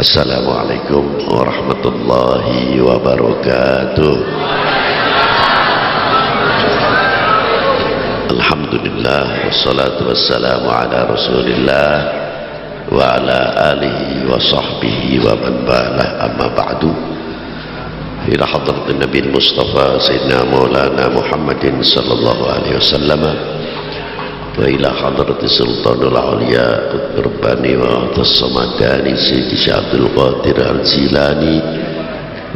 Assalamualaikum warahmatullahi wabarakatuh Alhamdulillah Wassalatu wassalamu ala rasulillah Wa ala alihi wa sahbihi wa man balah amma ba'du Ila hadrat Nabi Mustafa Sayyidina Maulana Muhammadin sallallahu alaihi wasallam وإلى حضرة سلطان العليا قطب رباني وعطى الصمداني سيدي عبد القادر الجيلاني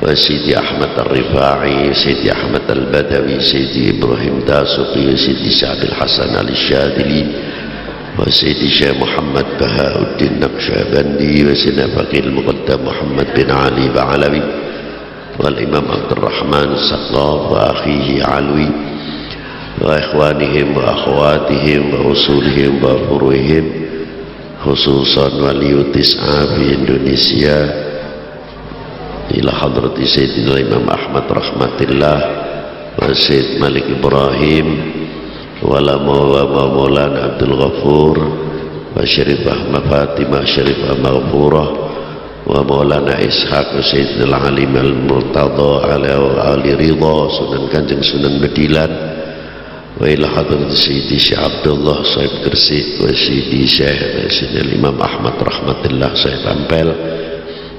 وسيدي أحمد الرفاعي سيدي أحمد البدوي سيدي إبراهيم داسقي سيدي سعد الحسن الشاذلي وسيدي شيخ محمد بهاء الدين نقشبندي وسيدنا فقير المقدم محمد بن علي بعلوي والإمام عبد الرحمن السقاف وأخيه علوي. وإخوانهم وأخواتهم وأصولهم وفروعهم خصوصا ولي التسعة في إندونيسيا إلى حضرة سيدنا الإمام أحمد رحمة الله وسيد ملك إبراهيم ومولانا عبد الغفور وشريف أحمد فاطمة شريف مغفورة ومولانا إسحاق وسيدنا العليم المرتضى على رضا سنن كنجن سنن مديلان وإلى حضرة سيدي شيخ عبد الله صاحب كرسي وسيدي شيخ سيدنا الإمام أحمد رحمة الله صاحب أمبل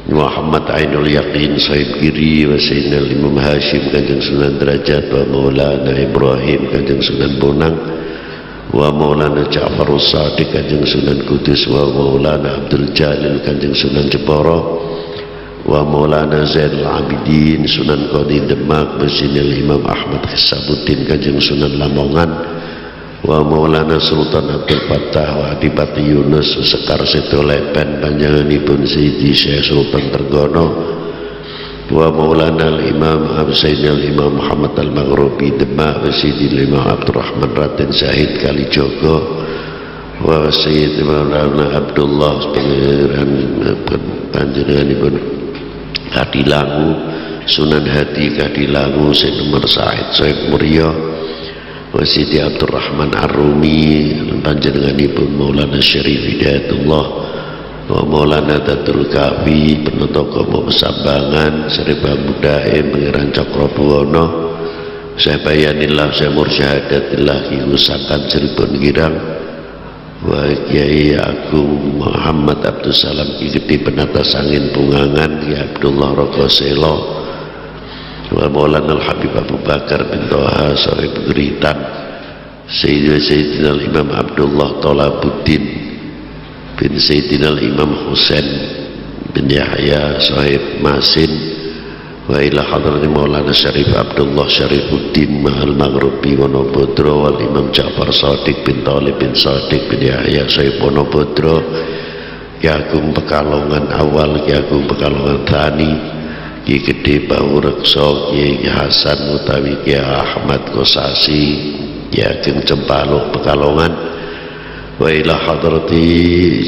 محمد عين اليقين صاحب كيري وسيدنا الإمام هاشم كان سنن درجات ومولانا إبراهيم كان سنن بونang ومولانا جعفر الصادق كان سنن قدس ومولانا عبد الجليل كان سنن جبارة wa maulana Zainul Abidin Sunan Qadi Demak Masjidil Imam Ahmad Hisabuddin Kanjeng Sunan Lamongan wa maulana Sultan Abdul Fattah wa Adipati Yunus Sekar Seto Lepen panjanganipun Sayyidi Syekh Sultan Tergono wa maulana Imam Absainal Imam Muhammad Al-Maghribi Demak Masjidil Imam Abdurrahman Raden Syahid Kalijogo wa Sayyid Maulana Abdullah Pangeran panjenenganipun Kadilangu Sunan Hadi Kadilangu Sayyid Umar Said Said Muria. Wasiti Abdurrahman Arumi panjenenganipun Maulana Syarif Hidayatullah wa Maulana Datul Kafi penutup Komo Sambangan Syarif Amudaim Pangeran Cokrobuwono saya bayanillah saya mursyahadatillah ki usakan Cirebon Girang wa Kiai Agung Muhammad Abdul Salam Gede Penata Sangin Pungangan Ki Abdullah Rokoselo wa Maulana Al-Habib Abu Bakar bin Toha Sahib Geritan Sayyidina Sayyidina Imam Abdullah Tolabuddin bin Sayyidina Imam Husain bin Yahya Sahib Masin wa ila hadrati maulana syarif abdullah syarifuddin mahal maghrubi wonobodro wal imam ja'far sadiq bin talib bin sadiq bin yahya syarif wonobodro ki agung pekalongan awal ki agung pekalongan tani ki gede bau rekso ki hasan utawi ki ahmad kosasi ki ageng cempaluk pekalongan وإلى حضرة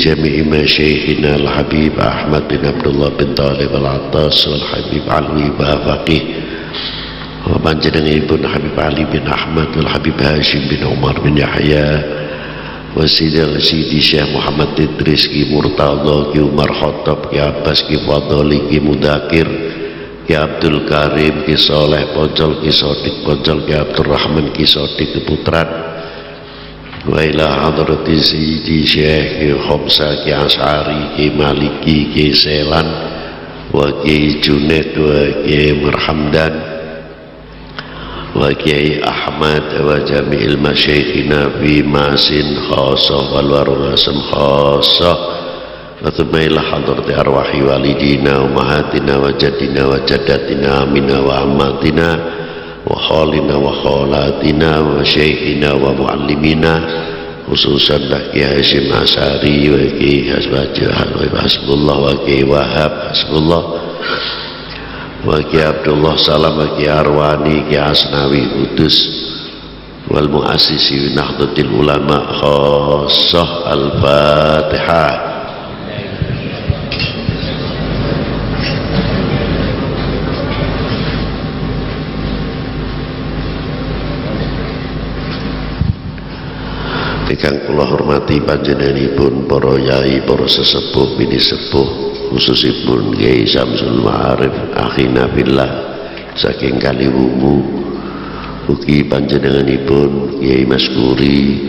جميع مشايخنا الحبيب أحمد بن عبد الله بن طالب العطاس والحبيب علوي بافقي ومن جنن بن حبيب علي بن أحمد والحبيب هاشم بن عمر بن يحيى وسيدي سيدي شيخ محمد إدريس كي مرتضى كي عمر خطاب كي عباس كي فضلي كي مذاكر كي عبد الكريم كي صالح بونجol كي صادق بونجol كي عبد الرحمن كي صادق putran وإلى حضرة سيدي شيخ خمسة كي أشعري كي مالكي كي سيلان وكي جنيد وكي مرحمدان وكي أحمد وجميع المشايخنا في ماسن خاصة والورغاسم خاصة وثم إلى حضرة أرواح والدينا وأمهاتنا وجدنا وجداتنا أمنا وأماتنا وخالنا وخالاتنا وشيخنا ومعلمنا خصوصا لك يا هاشم عساري وكي حسب الله وكي وهاب حسب الله وكي عبد الله سلام وكي أرواني كي عسناوي قدس والمؤسس نهضة العلماء خاصة الفاتحة Ingkang kula hormati panjenenganipun para yai, para sesepuh, bini sepuh, khususipun Kiai Samsul Ma'arif akhina billah saking kaliwungu. Ugi panjenenganipun Kiai Maskuri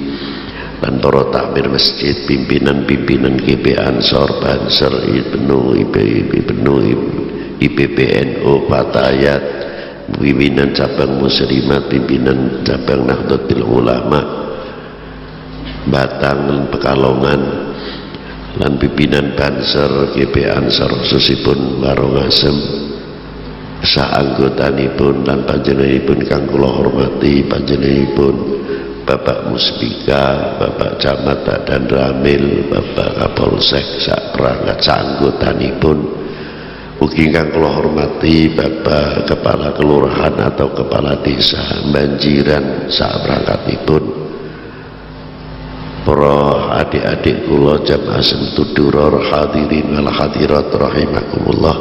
dan para takmir masjid pimpinan-pimpinan GP Ansor Banser Ibnu Ibnu IPPNU Patayat pimpinan cabang muslimat pimpinan cabang Nahdlatul Ulama Batang dan Pekalongan lan pimpinan Banser GP Ansor khususipun Barongasem sa anggotanipun lan panjenenganipun kang kula hormati panjenenganipun Bapak Muspika, Bapak Camat dan Ramil, Bapak Kapolsek sak perangkat pun Ugi ingkang kula hormati Bapak Kepala Kelurahan atau Kepala Desa Banjiran sak pun Para adik-adik kula jamaah sentuduror hadirin wal hadirat rahimakumullah.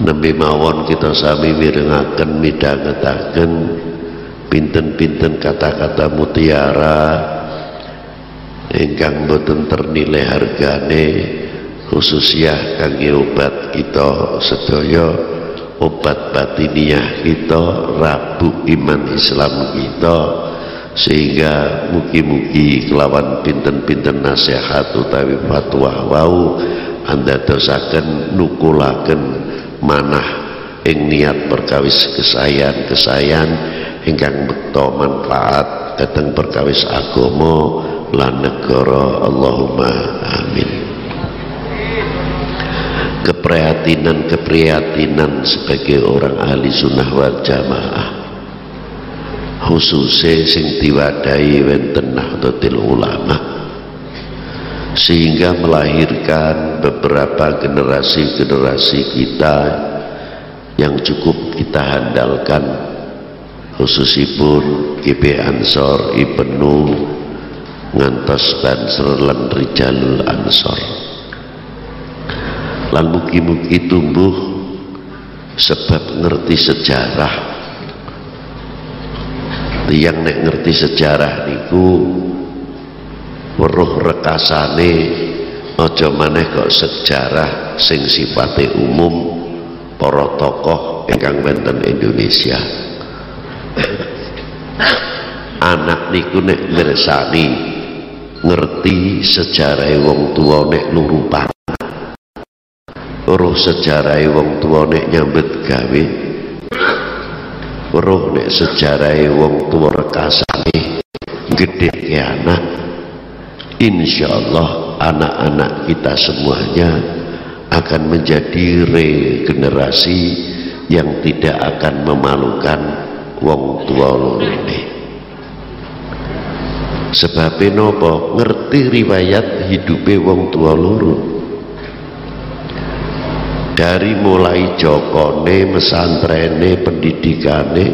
Nembe mawon kita sami mirengaken midhangetaken pinten-pinten kata-kata mutiara ingkang boten ternilai hargane khususnya kangge obat kita sedaya obat batiniah kita rabu iman Islam kita sehingga mugi-mugi kelawan pinten-pinten nasihat utawi fatwa wau anda dosaken nukulaken manah ing niat perkawis kesayan-kesayan ingkang bekto manfaat datang perkawis agama lan negara. Allahumma amin. Keprihatinan-keprihatinan sebagai orang ahli sunnah wal jamaah khususnya sing diwadahi wenten nahdlatul ulama. Sehingga melahirkan beberapa generasi-generasi kita yang cukup kita handalkan khususipun GP Ansor Ibnu ngantos Banser lan Rijalul Ansor. Lan mugi-mugi tumbuh sebab ngerti sejarah tiang nek ngerti sejarah niku weruh rekasane aja maneh kok sejarah sing sifate umum para tokoh ingkang wonten Indonesia. Anak niku nek mirsani ngerti sejarah wong tua nek nurupan roh sejarah wong tua nek nyambet gawe roh nek sejarah wong tua rekasane gede ke anak insyaallah anak-anak kita semuanya akan menjadi regenerasi yang tidak akan memalukan wong tua lorone sebab nopo ngerti riwayat hidupe wong tua loro dari mulai jokone mesantrene pendidikane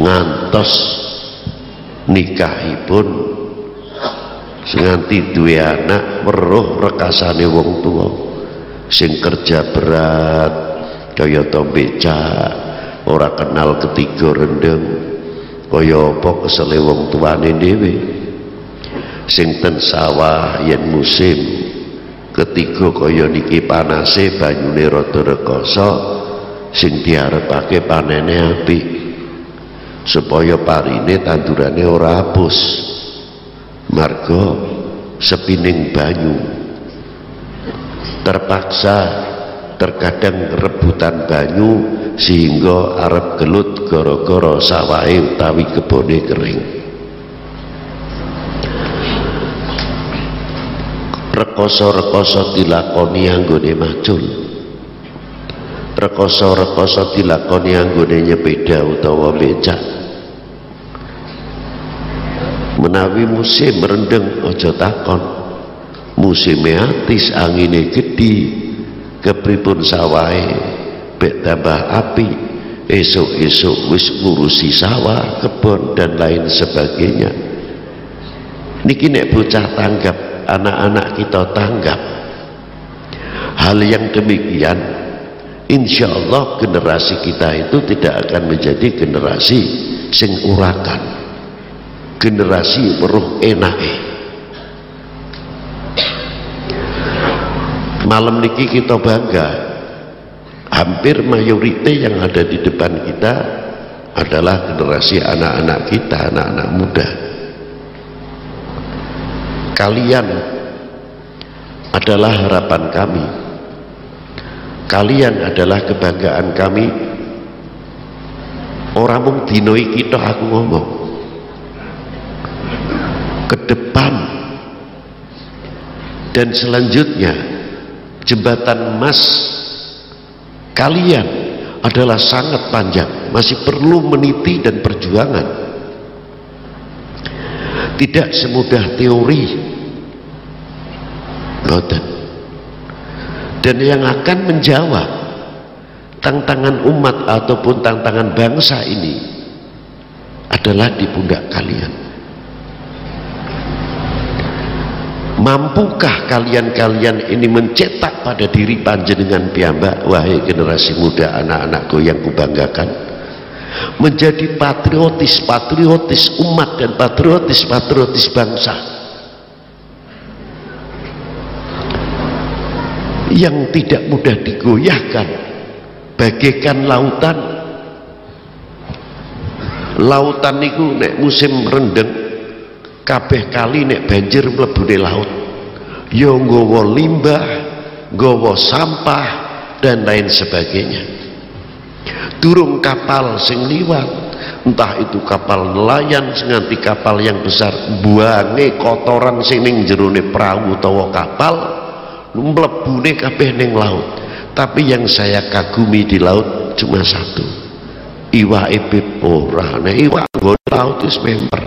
ngantos nikahipun nganti duwe anak weruh rekasane wong tua sing kerja berat kaya to becak ora kenal ketiga rendeng kaya apa kesele wong tuane dhewe. Sing ten sawah yen musim ketiga kaya niki panase banyune rada rekoso sing diarepake panene apik supaya parine tandurane ora hapus. Marga sepining banyu terpaksa terkadang rebutan banyu sehingga arep gelut gara-gara sawahe utawi kebone kering rekoso-rekoso dilakoni anggone macul rekoso-rekoso dilakoni anggone nyepeda utawa becak. Menawi musim rendeng aja takon. Musim atis angine gedhi kepripun sawahe? Bek tambah api esok-esok wis ngurusi sawah kebun dan lain sebagainya. Niki nek bocah tanggap anak-anak kita tanggap. Hal yang demikian insya Allah generasi kita itu tidak akan menjadi generasi sing urakan. Generasi peruh enake. Malam niki kita bangga hampir mayoritas yang ada di depan kita adalah generasi anak-anak kita anak-anak muda kalian adalah harapan kami. Kalian adalah kebanggaan kami. Orang mung dinoi kita aku ngomong. Ke depan dan selanjutnya jembatan emas kalian adalah sangat panjang masih perlu meniti dan perjuangan tidak semudah teori. Dan yang akan menjawab tantangan umat ataupun tantangan bangsa ini adalah di pundak kalian. Mampukah kalian-kalian ini mencetak pada diri panjenengan piyambak? Wahai generasi muda anak-anakku yang kubanggakan menjadi patriotis patriotis umat dan patriotis patriotis bangsa. Yang tidak mudah digoyahkan bagaikan lautan. Lautan niku nek musim rendeng kabeh kali nek banjir mlebune laut. Ya nggawa limbah nggawa sampah dan lain sebagainya durung kapal sing liwat. Entah itu kapal nelayan nganti kapal yang besar buange kotoran sing ning jerone perahu utawa kapal mlebune kabeh ning laut. Tapi yang saya kagumi di laut cuma satu. Iwa ebib ora nah iwa laut is member.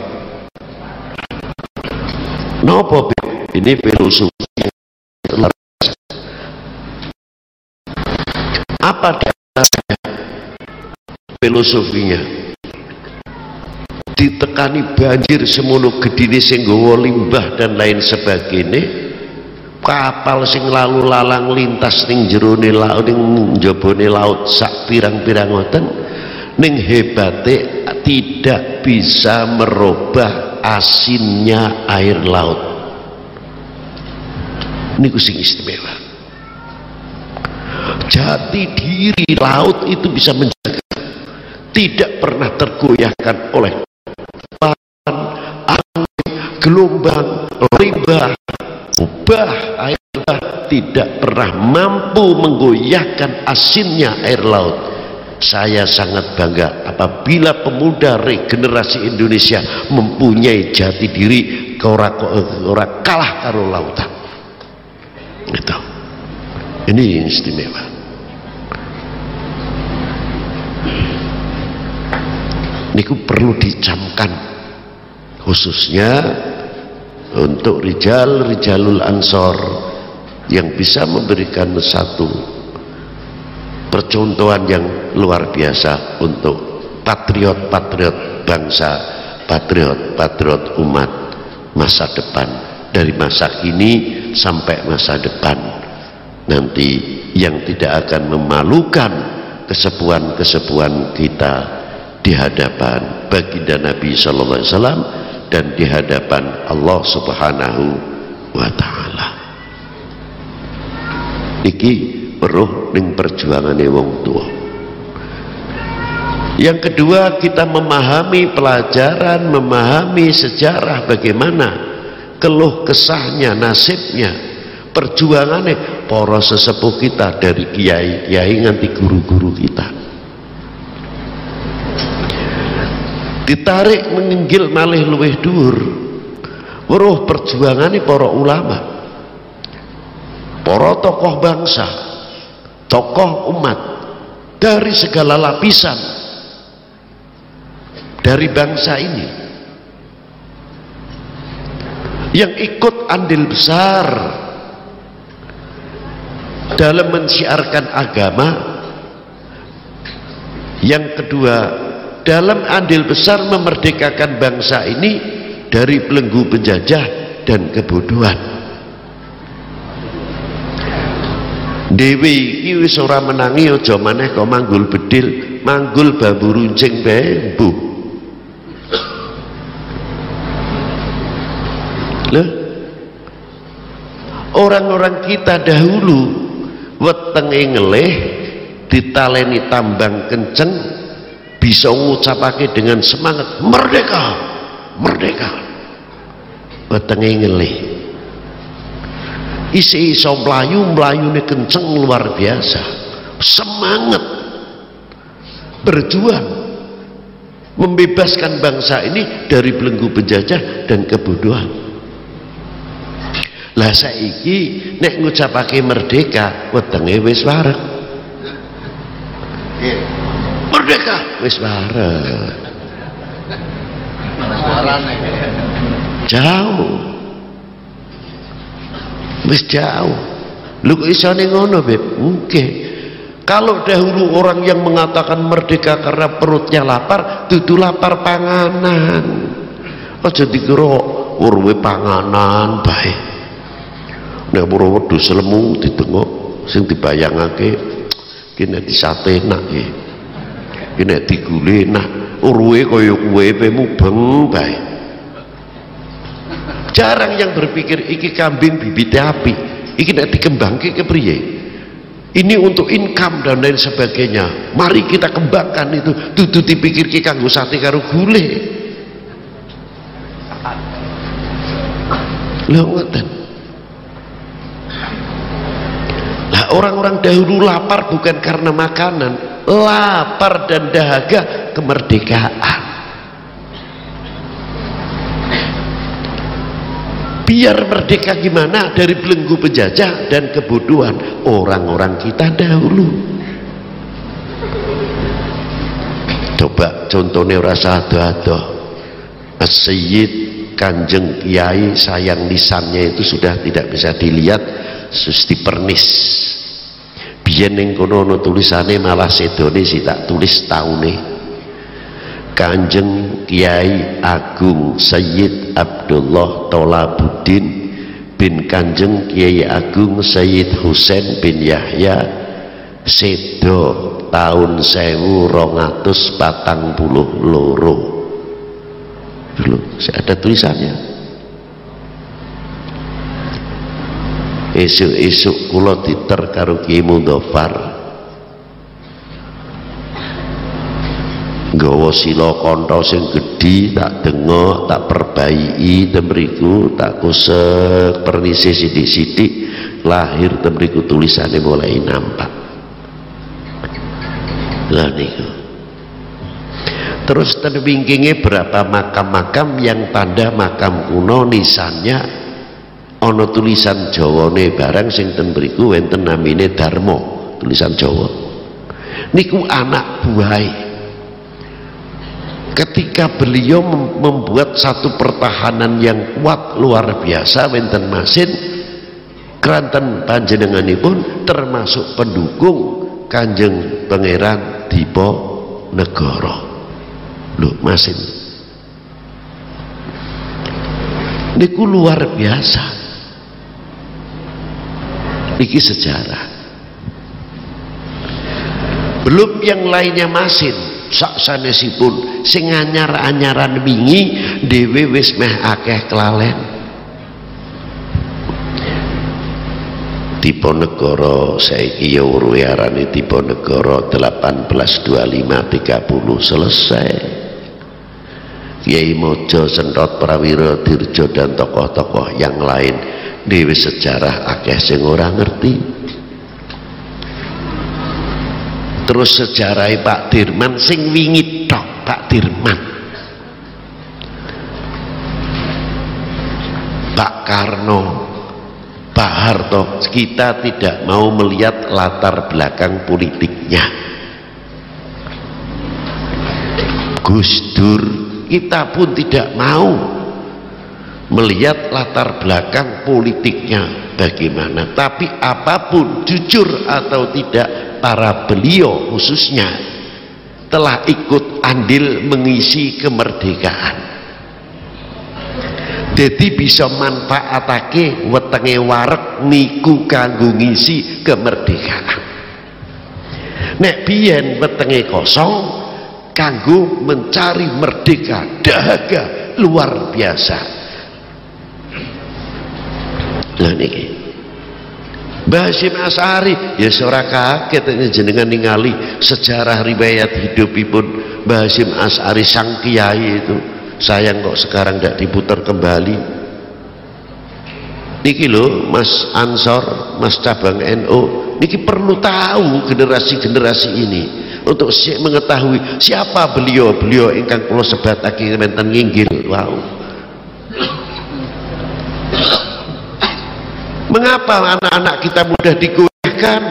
Nopo ini filosofi apa dasarnya filosofinya. Ditekani banjir semono gedine sing limbah dan lain sebagainya kapal sing lalu lalang lintas ning jerone laut ning njabane laut sak pirang-pirang ngoten ning hebate tidak bisa merubah asinnya air laut. Niku sing istimewa. Jati diri laut itu bisa menjaga tidak pernah tergoyahkan oleh angin, gelombang, riba, ubah air laut tidak pernah mampu menggoyahkan asinnya air laut. Saya sangat bangga apabila pemuda regenerasi Indonesia mempunyai jati diri ora, ora kalah karo lautan. Itu. Ini istimewa ini perlu dicamkan. Khususnya untuk rijal rijalul ansor yang bisa memberikan satu percontohan yang luar biasa untuk patriot-patriot bangsa patriot-patriot umat masa depan dari masa kini sampai masa depan. Nanti yang tidak akan memalukan kesepuan-kesepuan kita di hadapan baginda Nabi sallallahu alaihi wasallam dan di hadapan Allah Subhanahu wa taala. Iki peruh ning perjuangane wong tua. Yang kedua kita memahami pelajaran, memahami sejarah bagaimana keluh kesahnya, nasibnya, perjuangannya para sesepuh kita dari kiai-kiai nganti guru-guru kita. Ditarik menginggil malih luweh dhuwur. Weruh perjuangane para ulama. Para tokoh bangsa tokoh umat dari segala lapisan dari bangsa ini yang ikut andil besar dalam mensiarkan agama. Yang kedua dalam andil besar memerdekakan bangsa ini dari belenggu penjajah dan kebodohan. Dewi iki wis ora menangi aja maneh kok manggul bedil manggul bambu runcing bae bu orang-orang kita dahulu wetenge ngelih ditaleni tambang kenceng bisa ngucapake dengan semangat merdeka! Merdeka! Wetenge ngelih. Isi iso melayu melayune kenceng luar biasa. Semangat! Berjuang! Membebaskan bangsa ini dari belenggu penjajah dan kebodohan. Lah saiki nek ngucapake merdeka wetenge wis wareg merdeka wis wareg jauh. Wis jauh. Lu kok isane ngono beb? Mungkin. Kalau dahulu orang yang mengatakan merdeka karena perutnya lapar dudu lapar panganan. Aja dikira urwe panganan baik nek pura wedhus lemu ditengok sing dibayangake ki nek disate enak ki ki nek digule enak urwe kaya kuwe pe mubeng bae. Jarang yang berpikir iki kambing bibit api iki nek dikembangke kepriye ini untuk income dan lain sebagainya. Mari kita kembangkan itu. Dudu dipikir ki kanggo sate karo gule ngoten. Orang-orang dahulu lapar bukan karena makanan lapar dan dahaga kemerdekaan. Biar merdeka gimana? Dari belenggu penjajah dan kebodohan orang-orang kita dahulu. Coba contohnya rasa ado-ado. Sayyid Kanjeng Kiai sayang lisannya itu sudah tidak bisa dilihat susti pernis biyen ning kono ana tulisane malah sedone si tak tulis taune. Kanjeng Kiai Agung Sayyid Abdullah Tolabuddin bin Kanjeng Kiai Agung Sayyid Husain bin Yahya sedo tahun sewu rongatus patang puluh loro. Dulu ada tulisannya esuk-esuk kula diter karo Kiai Mundofar. Gawa sila kantha sing gedhi tak dengok tak perbaiki temriku tak kusek pernise sithik-sithik lahir temriku tulisane mulai nampak. Lah niku. Terus terwingkingnya berapa makam-makam yang tanda makam kuno nisannya ana tulisan Jawane barang sing ten mriku wonten namine Darmo tulisan Jawa. Niku anak buahai. Ketika beliau membuat satu pertahanan yang kuat luar biasa wonten masin keranten panjenenganipun termasuk pendukung Kanjeng Pangeran Dipo Negoro lho masin. Niku luar biasa iki sejarah. Belum yang lainnya masin sak sanesipun sing anyar-anyaran wingi dhewe wis meh akeh kelalen. Diponegoro saiki ya arane Diponegoro 1825 30 selesai. Kiai Mojo Sentot Prawiro Dirjo dan tokoh-tokoh yang lain dewi sejarah akeh sing ora ngerti. Terus sejarah Pak Dirman sing wingi tok Pak Dirman. Pak Karno Pak Harto kita tidak mau melihat latar belakang politiknya. Gus Dur kita pun tidak mau melihat latar belakang politiknya bagaimana. Tapi apa pun jujur atau tidak para beliau khususnya telah ikut andil mengisi kemerdekaan. Jadi bisa manfaatake wetenge warek niku kanggo ngisi kemerdekaan. Nek biyen wetenge kosong kanggo mencari merdeka dahaga luar biasa lah niki. Mbah Hasyim As'ari ya seorang kaget jenengan ningali sejarah riwayat Mbah Hasyim As'ari sang kiai itu. Sayang kok sekarang tidak diputar kembali. Niki lho Mas Ansor Mas cabang NU niki perlu tahu generasi-generasi ini untuk mengetahui siapa beliau beliau ingkang kula sebatake menten nginggil. Wow mengapa anak-anak kita mudah digoyahkan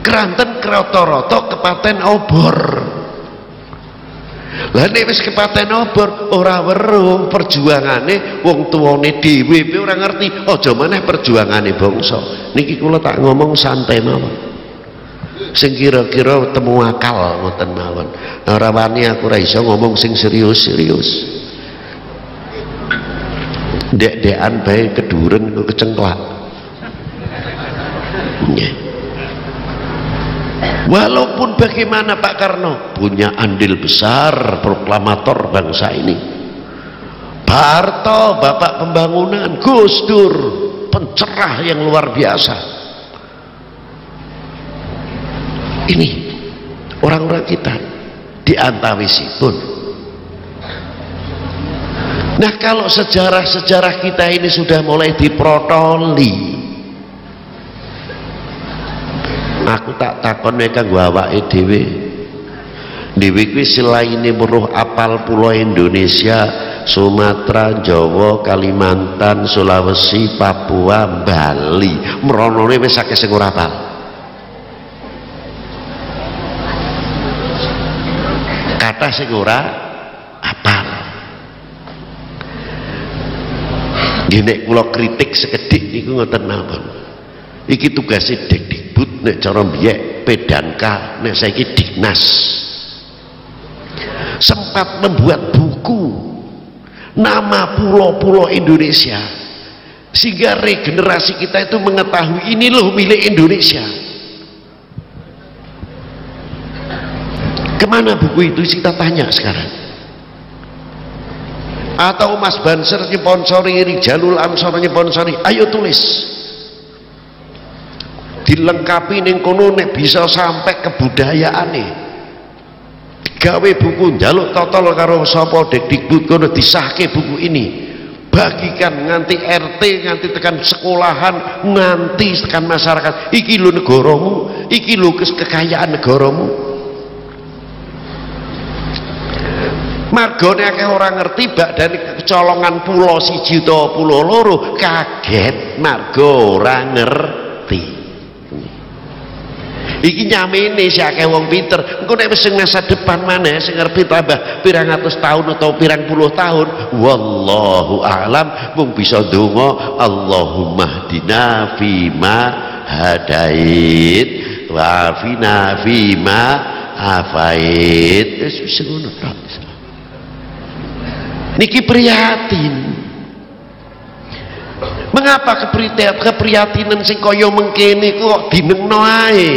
keranten keroto-roto kepaten obor. Lah nek wis kepaten obor ora weruh perjuangane wong tuane dhewe ora ngerti. Aja maneh perjuangane bangsa. Niki kula tak ngomong santai mawon. Sing kira-kira temu akal ngoten mawon. Ora wani aku ora iso ngomong sing serius-serius dek-dekan baik keduren kecengklak. Walaupun bagaimana Pak Karno punya andil besar proklamator bangsa ini. Harto Bapak Pembangunan Gus Dur pencerah yang luar biasa. Ini orang-orang kita di antawisipun Nah kalau sejarah-sejarah kita ini sudah mulai diprotoli. Aku tak takon mereka gua awake dhewe. Dhewe kuwi selain meruh apal pulau Indonesia Sumatera, Jawa, Kalimantan, Sulawesi, Papua, Bali. Meronone wis akeh sing ora apal. Kata sing apal nek kula kritik sekedhik niku ngoten mawon. Iki tugasnya Dikdikbud nek cara mbiyek pedanka nek saiki Diknas sempat membuat buku nama pulau-pulau Indonesia. Sehingga regenerasi kita itu mengetahui ini loh milik Indonesia. Ke mana buku itu? Kita tanya sekarang atau Mas Banser nyponsori Rijalul Ansor nyponsori ayo tulis. Dilengkapi ning kono nek bisa sampai kebudayaan nih gawe buku jaluk totol karo sapa Dikdikbud kono disahke buku ini. Bagikan nganti RT nganti tekan sekolahan nganti tekan masyarakat. Iki lho negaramu iki lho kekayaan negaramu margone akeh orang ngerti bak dari kecolongan pulau siji utawa pulau loro kaget margo ora ngerti. Iki nyamene si akeh wong pinter. Engko nek wis masa depan mana sing ngerti tambah pirang atus tahun atau pirang puluh tahun wallahu a'lam mung bisa donga Allahumma hdina fima hadait wa fina fima afait. Wis ngono niki prihatin. Mengapa keprihatinan sing kaya mengkene kok dinengno ae?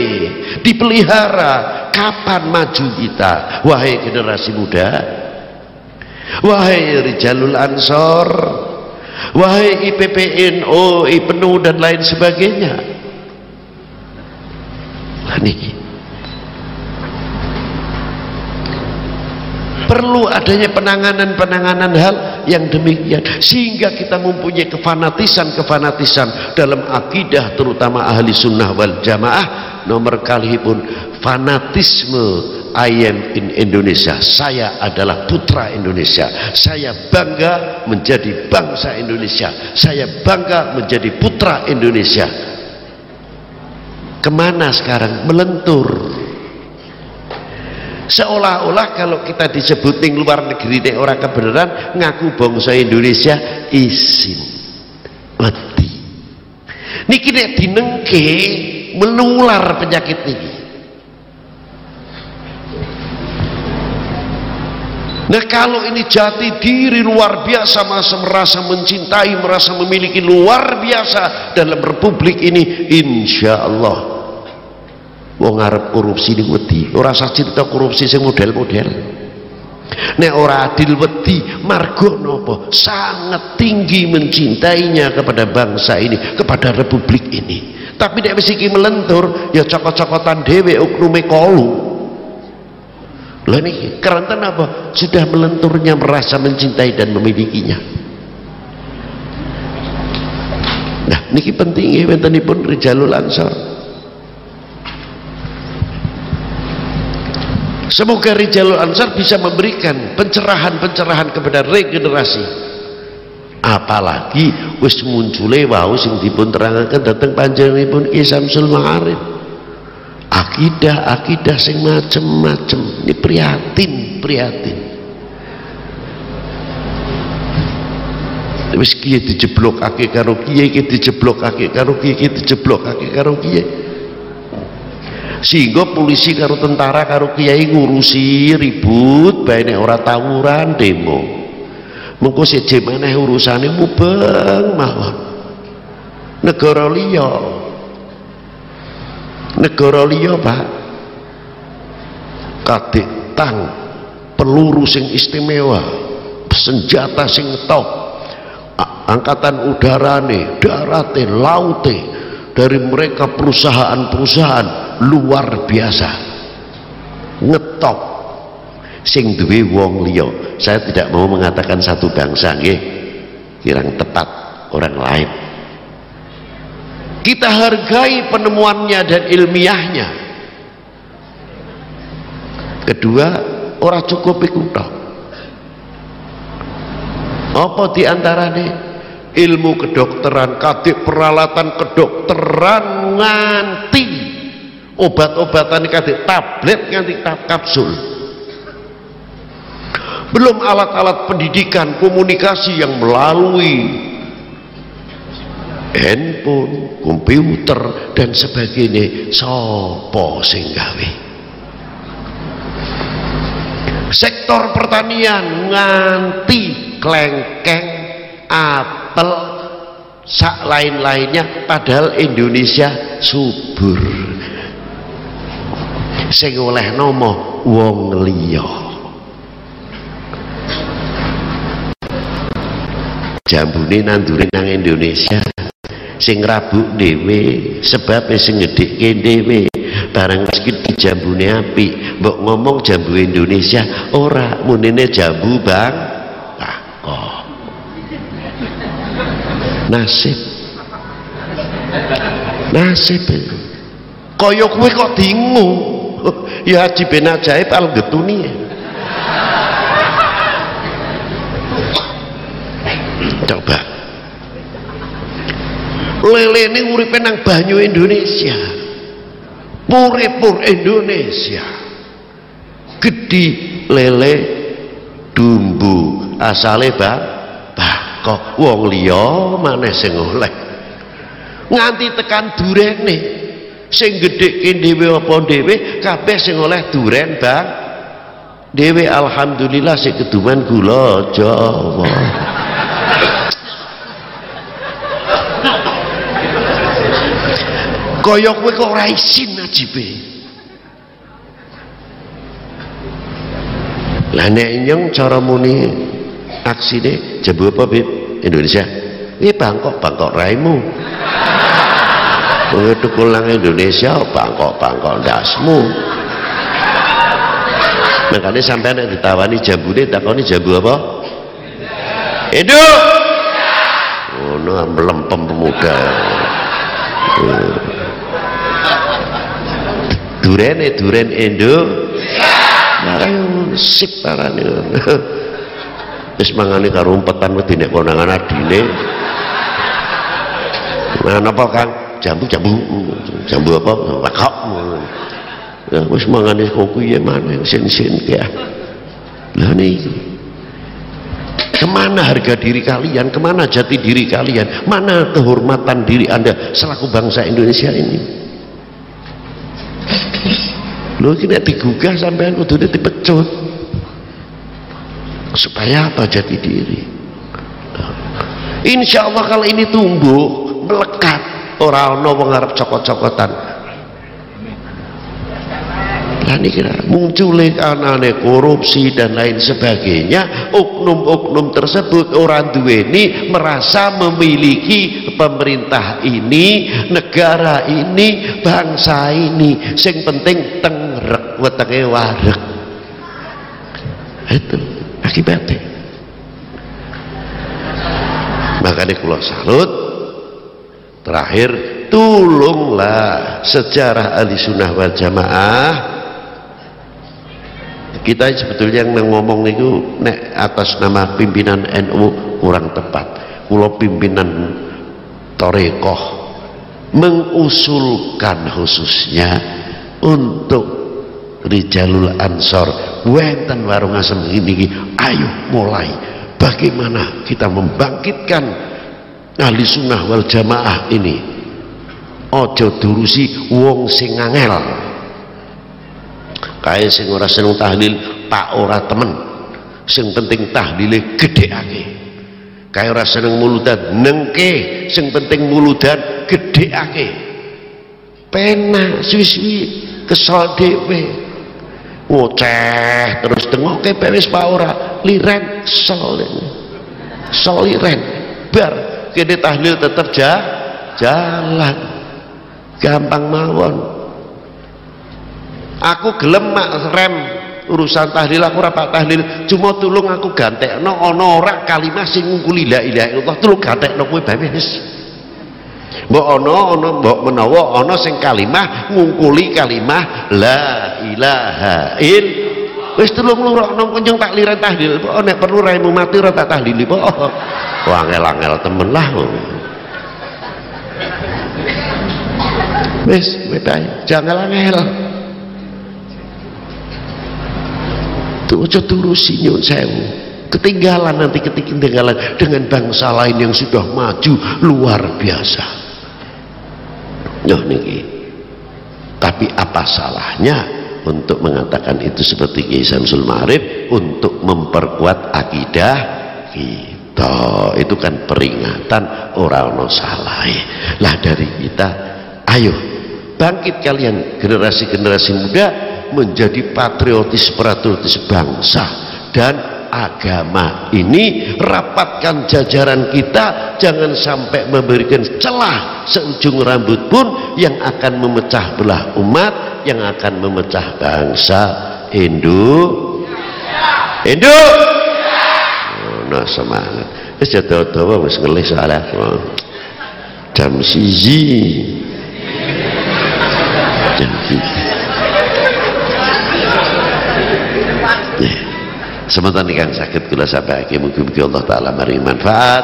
Dipelihara. Kapan maju kita? Wahai generasi muda. Wahai rijalul ansor. Wahai IPPNO IPNU dan lain sebagainya. Niki perlu adanya penanganan-penanganan hal yang demikian. Sehingga kita mempunyai kefanatisan-kefanatisan dalam akidah terutama ahli sunnah wal jamaah. Nomor kali pun fanatisme I am in Indonesia. Saya adalah putra Indonesia. Saya bangga menjadi bangsa Indonesia. Saya bangga menjadi putra Indonesia. Ke mana sekarang? Melentur seolah-olah kalau kita disebut di luar negeri nek orang kebenaran ngaku bangsa Indonesia isin mati. Niki nek dinengke menular penyakit ini Nah kalau ini jati diri luar biasa masa merasa mencintai, merasa memiliki luar biasa dalam republik ini, insya Allah wong arep korupsi di wedi. Ora usah cerita korupsi sing model-model. Nek ora adil wedi margo nopo sangat tinggi mencintainya kepada bangsa ini kepada republik ini. Tapi nek wis iki melentur ya cokot-cokotan dhewe oknume kolu. Lha niki keranten apa? Sudah melenturnya merasa mencintai dan memilikinya. Nah niki penting ya pun rijalul ansor Semoga Rijalul Ansar bisa memberikan pencerahan-pencerahan kepada regenerasi. Apalagi wis muncule wau sing dipun terangaken dhateng panjenenganipun Ki Samsul Ma'arif. Akidah-akidah sing macem-macem. Ini prihatin, prihatin. Wis kiye dijeblokake karo kiye iki dijeblokake karo kiye iki dijeblokake karo kiye sehingga polisi karo tentara karo kiai ngurusi ribut baik ora tawuran demo. Mengko seje maneh urusane mubeng mawon. Negara liya. Negara liya Pak. Kadek tang peluru sing istimewa senjata sing top angkatan udarane darate laute dari mereka perusahaan-perusahaan luar biasa. Ngetop. Sing duwe wong liya. Saya tidak mau mengatakan satu bangsa nggih. Kirang tepat orang lain. Kita hargai penemuannya dan ilmiahnya. Kedua orang cukup iku apa di antaranya ilmu kedokteran kadek peralatan kedokteran nganti. Obat-obatan kate tablet nganti kapsul. Belum alat-alat pendidikan komunikasi yang melalui handphone, komputer dan sebagainya. Sopo sing gawe? Sektor pertanian nganti klengkeng apel sak lain-lainnya padahal Indonesia subur. Sing oleh nama wong liya. Jambune nandure nang Indonesia sing rabuk dhewe sebab sing ngedhikke dhewe. Barang iki jambune apik mbok ngomong jambu Indonesia ora munine jambu bang. Kok nasib. Nasib kaya kowe kok bingung ya Haji bin Ajaib al getuni coba. Lele ini uripe nang banyu Indonesia. Puripur Indonesia. Gede lele dumbu. Asale bang kok wong liya maneh sing oleh. Nganti tekan durene sing gedhekke dhewe apa dhewe kabeh sing oleh duren Bang. Dhewe alhamdulillah sing keduman gula Jawa. Kaya kowe kok ora isin ajibe? Lah nek nyeng cara muni aksine jebu apa Bib Indonesia ini bangkok bangkok raimu Kowe tukul nang Indonesia bangkok-bangkok ndasmu. Makanya sampai nek ditawani jambune takoni jambu apa? Hidup. Oh, no, melempem pemuda. Durene duren Indo. Marang sip parane. Wis mangane karo umpetan wedi nek konangan adine. Nah, napa Kang? jambu jambu jambu apa? Lakok ya wis mangane kopi ya mana sin-sin ya lah nih ke mana harga diri kalian? Ke mana jati diri kalian? Mana kehormatan diri anda selaku bangsa Indonesia ini? Lo tidak digugah sampai aku tuh dipecut supaya apa? Jati diri. Insya Allah kalau ini tumbuh melekat. Ora ana wong arep cokot-cokotan. Lah kira munculnya anane korupsi dan lain sebagainya oknum-oknum tersebut orang duweni merasa memiliki pemerintah ini negara ini bangsa ini. Sing penting tengrek wetenge warek. Itu akibatnya makanya kalau salut. Terakhir tolonglah sejarah ahli sunnah wal jamaah. Kita sebetulnya yang ngomong itu nek atas nama pimpinan NU kurang tepat. Kalau pimpinan Torekoh mengusulkan khususnya untuk Rijalul Ansor. Wenten warung asem ini ayo mulai. Bagaimana kita membangkitkan ahli sunnah wal jamaah ini? Ojo durusi wong sing angel kaya sing ora seneng tahlil tak ora temen. Sing penting tahlile gedheake kaya ora seneng muludan nengke. Sing penting muludan gedheake pena suwi-suwi kesal dhewe ngoceh terus dengoke wis pa ora. Liren kesel kesel liren. Bar kene tahlil tetep ja, jalan. Gampang mawon. Aku gelem rem. Urusan tahlil aku rapat tahlil. Cuma tulung aku no ana ora kalimah sing ngungkuli la ilaha illallah. Tulung no kowe bae wis mbok ana ana mbok menawa ana sing kalimah ngungkuli kalimah la ilaha il. Wis tulung lurokno kunjung tak liran tahlil kok nek perlu raimu mati ora tak tahlil kok wangel-angel temen lah wis beda jangan angel. Itu ojo turusi nyun sewu. Ketinggalan nanti ketinggalan dengan bangsa lain yang sudah maju luar biasa nah niki tapi apa salahnya untuk mengatakan itu seperti Kiai Samsul untuk memperkuat akidah kita? Itu kan peringatan orang no salah. Lah dari kita ayo bangkit kalian generasi-generasi muda menjadi patriotis patriotis bangsa dan agama ini rapatkan jajaran kita jangan sampai memberikan celah seujung rambut pun yang akan memecah belah umat yang akan memecah bangsa. Hindu? Hindu? Oh, nah semangat. Wis jatuh-jatuh wis ngelis salah jam siji. Jam siji sementara kan sakit kula sabaki mugi-mugi Allah taala mari manfaat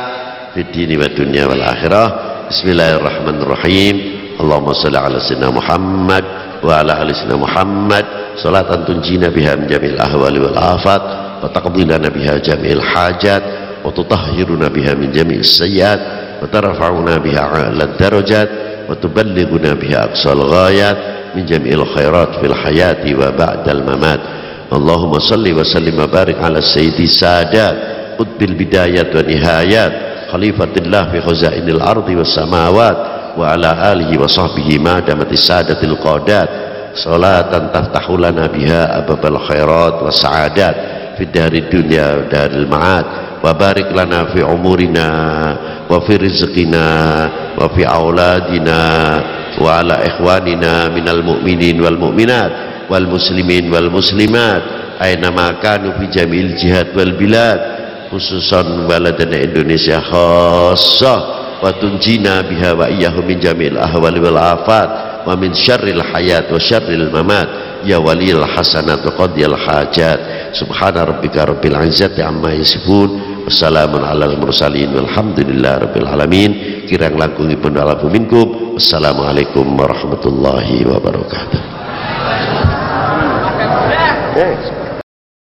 di dini wa dunya wal akhirah. Bismillahirrahmanirrahim. Allahumma salli ala sayyidina Muhammad wa ala ali sayyidina Muhammad. Salatan tunjina biha min jamil ahwali wal afat wa taqdi lana biha jamil hajat wa tutahhiruna biha min jamil sayyat wa tarfa'una biha a'la darajat wa tuballighuna biha aqsal ghayat min jamil khairat fil hayati wa ba'dal mamat Allahumma salli wa sallim wa barik ala sayyidi sadat utbil bidayat wa nihayat khalifatillah fi khuzainil ardi wa samawat wa ala alihi wa sahbihi ma sadatil isadatil qadat. Salatan tahtahulana biha ababal khairat wa sa'adat. Fid dari dunia dari daril ma'ad. Wa barik lana fi umurina wa fi rizqina wa fi auladina wa ala ikhwanina minal mu'minin wal mu'minat wal muslimin wal muslimat aina makanu fi jamil jihad wal bilad khususan waladana Indonesia khassah wa tunjina biha wa iyahu min jamil ahwal wal afat wa min syarril hayat wa syarril mamat ya walil hasanat wa qadiyal hajat. Subhana rabbika rabbil izzati amma yasifun wassalamun alal mursalin walhamdulillah rabbil alamin. Kirang langkungipun alamu minkum Assalamualaikum warahmatullahi wabarakatuh. Thanks.